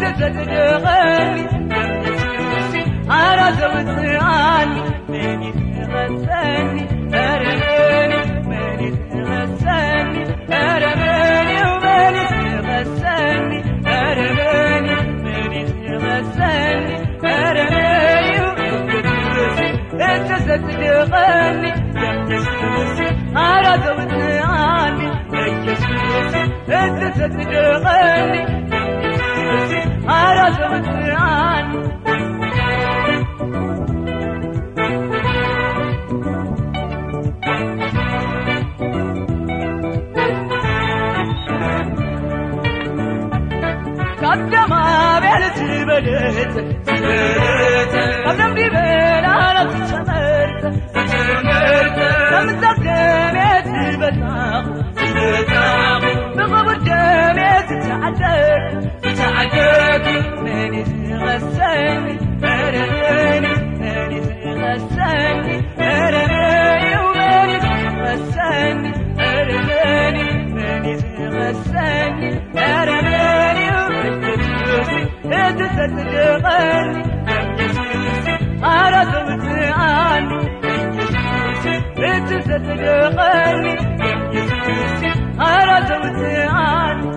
تتدغني عرض وسعاني ماني تغساني أرماني ماني تغساني أرماني وماني تغساني أرماني ماني تغساني أرماني أنت تتدغني عرض وسعاني أنت تتدغني أرجو السرعان ቀደማ ቤልት በልት ቀደም ቢበላ ነት ጨመርት ከምዘገቤት በታ تتغني أنا سويت أنت تتغني أنا سويت عني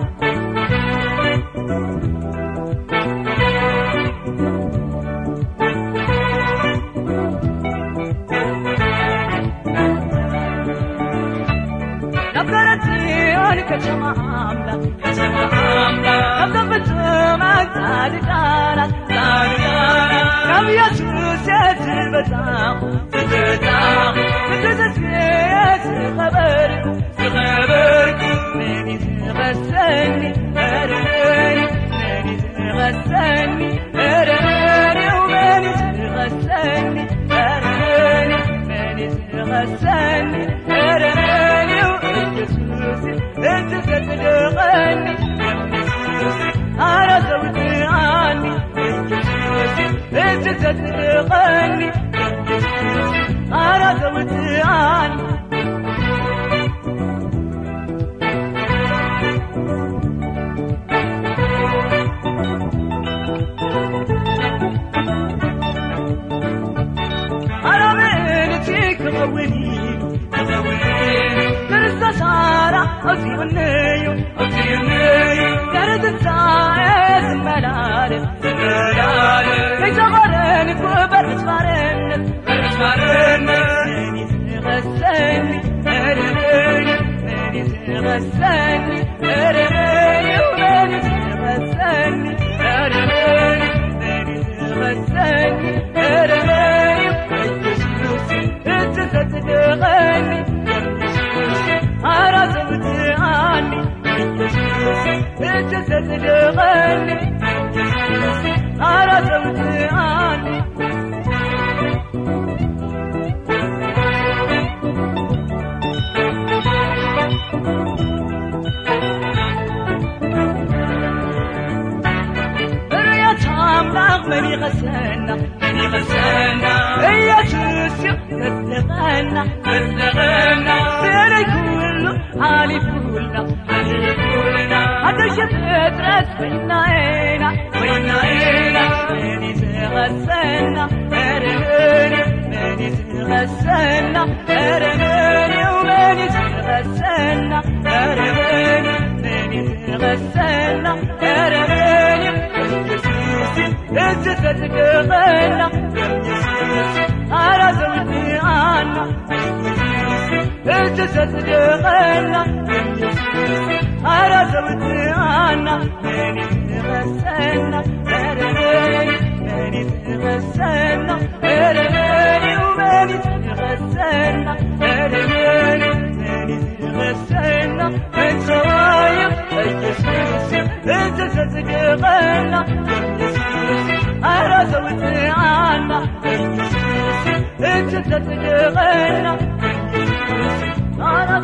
ነበረች አንከ ጀማላ ጻድቃናት ጻድቃናት ካብ የሱስ የትበታኹ ትበታኹ ብትተስፍየት ዝኸበርኩ ዝኸበርኩ መኒ ዝኸሰኒ እረኒ መኒ ዝኸሰኒ እረኒ መኒ ዝኸሰኒ እረኒ መኒ ዝኸሰኒ እረኒ ኢየሱስ እንት ዘትድቐኒ بيت تتغني أنا وتعاني أطيب النيو أطيب النيو درد الزعيم ملعب غسلني ارماني ومالك غسلني ارماني عني غسانا ماني يعني غسانا إيه يا شوسي تتغانا تتغانا سيري كل حالي فولنا حالي فولنا حتى شفت راس بين عينا. بين عينا. يعني ماني غسانا مرمري ماني غسانا مرمري وماني غسانا مرمري ماني غسانا ستتغنى على أنا. أنت ستتغنى على زوجي أنا. ماني تغسلنا ماني ماني تغسلنا ماني ماني وماني تغسلنا ماني ماني ماني تغسلنا انت رايح انت سمسم انت ستتغنى زوجي عنا. إنت تدغينا أنا